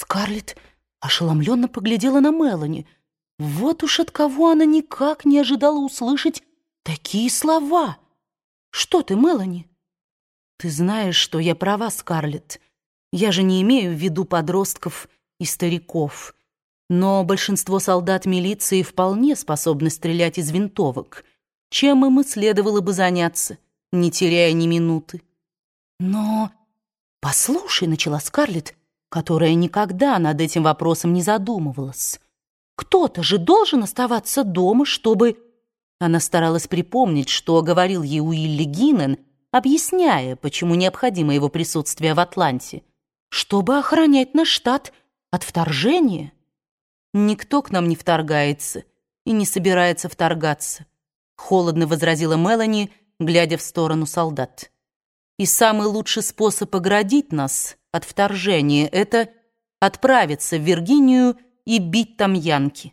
Скарлетт ошеломленно поглядела на Мелани. Вот уж от кого она никак не ожидала услышать такие слова. «Что ты, Мелани?» «Ты знаешь, что я права, Скарлетт. Я же не имею в виду подростков и стариков. Но большинство солдат милиции вполне способны стрелять из винтовок, чем им и следовало бы заняться, не теряя ни минуты. Но послушай, начала Скарлетт, которая никогда над этим вопросом не задумывалась. Кто-то же должен оставаться дома, чтобы... Она старалась припомнить, что говорил ей Уилли Гиннен, объясняя, почему необходимо его присутствие в Атланте, чтобы охранять наш штат от вторжения. Никто к нам не вторгается и не собирается вторгаться, холодно возразила Мелани, глядя в сторону солдат. И самый лучший способ оградить нас от вторжения — это отправиться в Виргинию и бить там янки.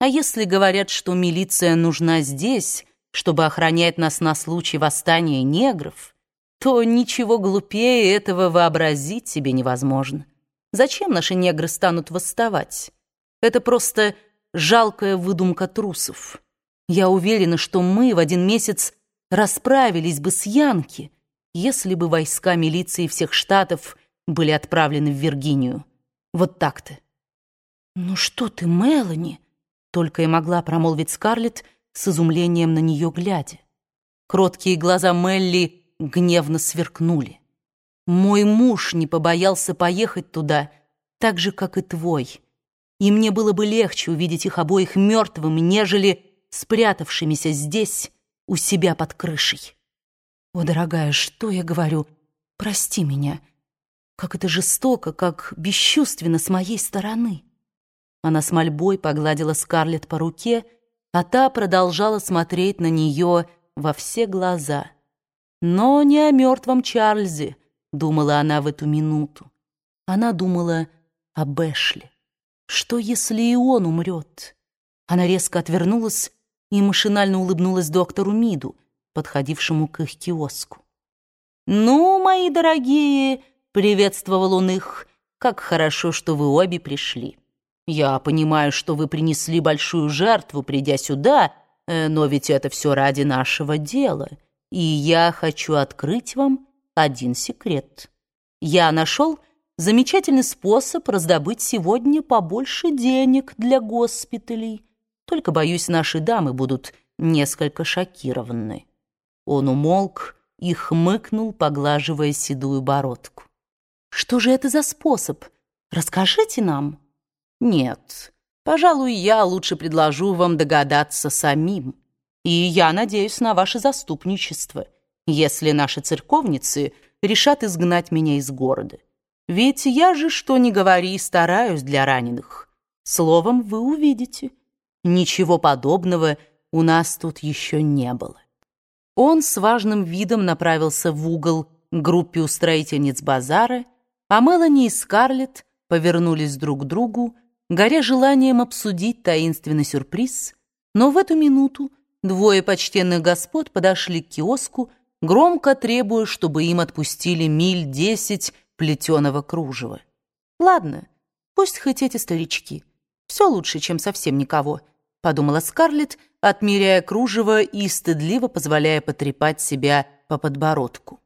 А если говорят, что милиция нужна здесь, чтобы охранять нас на случай восстания негров, то ничего глупее этого вообразить себе невозможно. Зачем наши негры станут восставать? Это просто жалкая выдумка трусов. Я уверена, что мы в один месяц расправились бы с Янки, если бы войска милиции всех штатов были отправлены в Виргинию. Вот так-то. «Ну что ты, Мелани?» Только и могла промолвить Скарлетт с изумлением на нее глядя. Кроткие глаза Мелли гневно сверкнули. «Мой муж не побоялся поехать туда, так же, как и твой. И мне было бы легче увидеть их обоих мертвыми, нежели спрятавшимися здесь, у себя под крышей. О, дорогая, что я говорю? Прости меня». Как это жестоко, как бесчувственно с моей стороны. Она с мольбой погладила Скарлетт по руке, а та продолжала смотреть на нее во все глаза. Но не о мертвом Чарльзе, думала она в эту минуту. Она думала о Бэшли. Что, если и он умрет? Она резко отвернулась и машинально улыбнулась доктору Миду, подходившему к их киоску. «Ну, мои дорогие!» Приветствовал он их. «Как хорошо, что вы обе пришли. Я понимаю, что вы принесли большую жертву, придя сюда, э, но ведь это все ради нашего дела. И я хочу открыть вам один секрет. Я нашел замечательный способ раздобыть сегодня побольше денег для госпиталей. Только, боюсь, наши дамы будут несколько шокированы». Он умолк и хмыкнул, поглаживая седую бородку. Что же это за способ? Расскажите нам. Нет, пожалуй, я лучше предложу вам догадаться самим. И я надеюсь на ваше заступничество, если наши церковницы решат изгнать меня из города. Ведь я же, что ни говори, стараюсь для раненых. Словом, вы увидите. Ничего подобного у нас тут еще не было. Он с важным видом направился в угол группе устроительниц базара а Мелани и Скарлетт повернулись друг к другу, горя желанием обсудить таинственный сюрприз, но в эту минуту двое почтенных господ подошли к киоску, громко требуя, чтобы им отпустили миль десять плетеного кружева. «Ладно, пусть хоть эти старички. Все лучше, чем совсем никого», — подумала Скарлетт, отмеряя кружево и стыдливо позволяя потрепать себя по подбородку.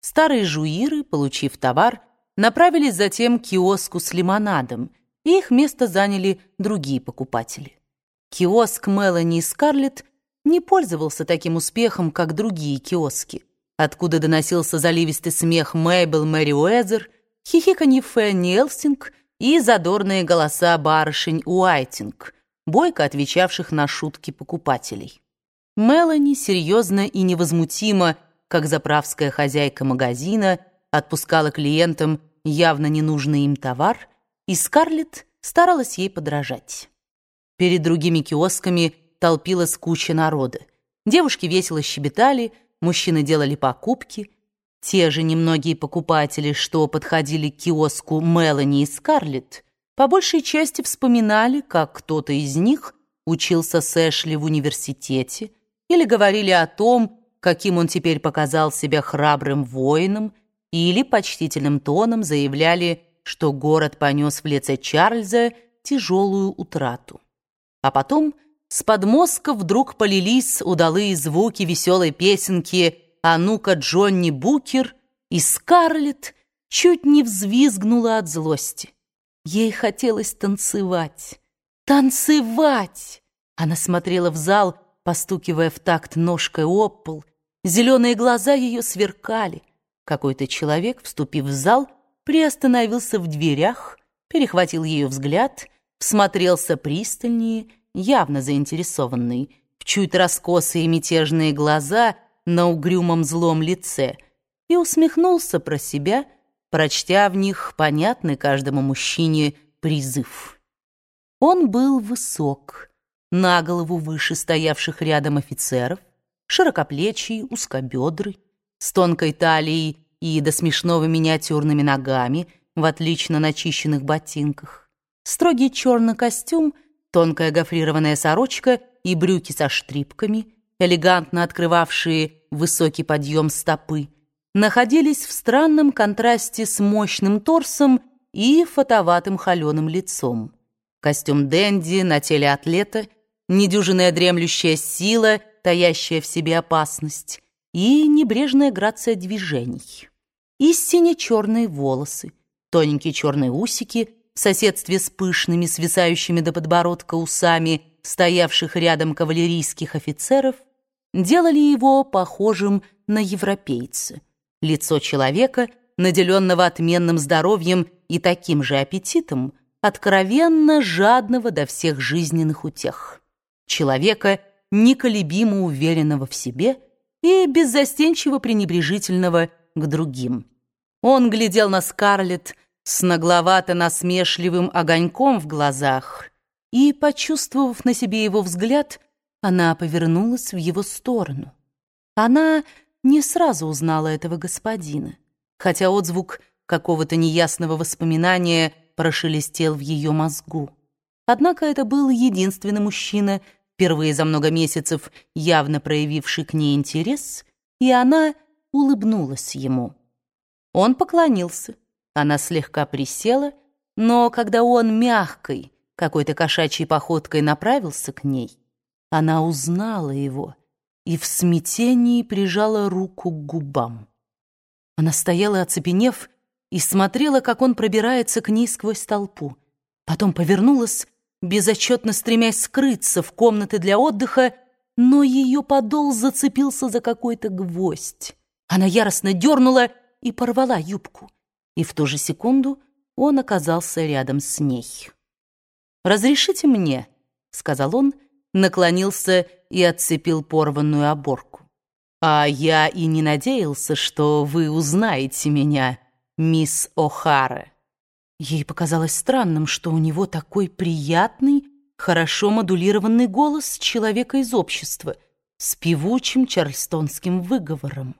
Старые жуиры, получив товар, направились затем к киоску с лимонадом, и их место заняли другие покупатели. Киоск Мелани и Скарлетт не пользовался таким успехом, как другие киоски, откуда доносился заливистый смех Мэйбл Мэри Уэзер, хихиканье Фенни Элстинг и задорные голоса барышень Уайтинг, бойко отвечавших на шутки покупателей. Мелани серьезно и невозмутимо, как заправская хозяйка магазина, отпускала клиентам явно ненужный им товар, и Скарлетт старалась ей подражать. Перед другими киосками толпилась куча народа. Девушки весело щебетали, мужчины делали покупки. Те же немногие покупатели, что подходили к киоску Мелани и Скарлетт, по большей части вспоминали, как кто-то из них учился с Эшли в университете или говорили о том, каким он теперь показал себя храбрым воином, или почтительным тоном заявляли, что город понес в лице Чарльза тяжелую утрату. А потом с подмозга вдруг полились удалые звуки веселой песенки «А ну-ка, Джонни Букер», и Скарлетт чуть не взвизгнула от злости. Ей хотелось танцевать. Танцевать! Она смотрела в зал, постукивая в такт ножкой об пол. Зеленые глаза ее сверкали. Какой-то человек, вступив в зал, приостановился в дверях, перехватил ее взгляд, всмотрелся пристальнее, явно заинтересованный, в чуть раскосые мятежные глаза на угрюмом злом лице и усмехнулся про себя, прочтя в них понятный каждому мужчине призыв. Он был высок, на голову выше стоявших рядом офицеров, широкоплечий, узкобедрый, с тонкой талией и до смешного миниатюрными ногами в отлично начищенных ботинках, строгий черный костюм, тонкая гофрированная сорочка и брюки со штрипками, элегантно открывавшие высокий подъем стопы, находились в странном контрасте с мощным торсом и фотоватым холеным лицом. Костюм Дэнди на теле атлета, недюжинная дремлющая сила, таящая в себе опасность, и небрежная грация движений. И сине-черные волосы, тоненькие черные усики в соседстве с пышными, свисающими до подбородка усами, стоявших рядом кавалерийских офицеров, делали его похожим на европейца. Лицо человека, наделенного отменным здоровьем и таким же аппетитом, откровенно жадного до всех жизненных утех. Человека, неколебимо уверенного в себе и беззастенчиво пренебрежительного к другим. Он глядел на Скарлетт с нагловато-насмешливым огоньком в глазах, и, почувствовав на себе его взгляд, она повернулась в его сторону. Она не сразу узнала этого господина, хотя отзвук какого-то неясного воспоминания прошелестел в ее мозгу. Однако это был единственный мужчина, впервые за много месяцев явно проявивший к ней интерес, и она улыбнулась ему. Он поклонился, она слегка присела, но когда он мягкой, какой-то кошачьей походкой направился к ней, она узнала его и в смятении прижала руку к губам. Она стояла, оцепенев, и смотрела, как он пробирается к ней сквозь толпу. Потом повернулась, безотчетно стремясь скрыться в комнаты для отдыха, но ее подол зацепился за какой-то гвоздь. Она яростно дернула и порвала юбку, и в ту же секунду он оказался рядом с ней. «Разрешите мне», — сказал он, наклонился и отцепил порванную оборку. «А я и не надеялся, что вы узнаете меня, мисс О'Хара». Ей показалось странным, что у него такой приятный, хорошо модулированный голос человека из общества с певучим чарльстонским выговором.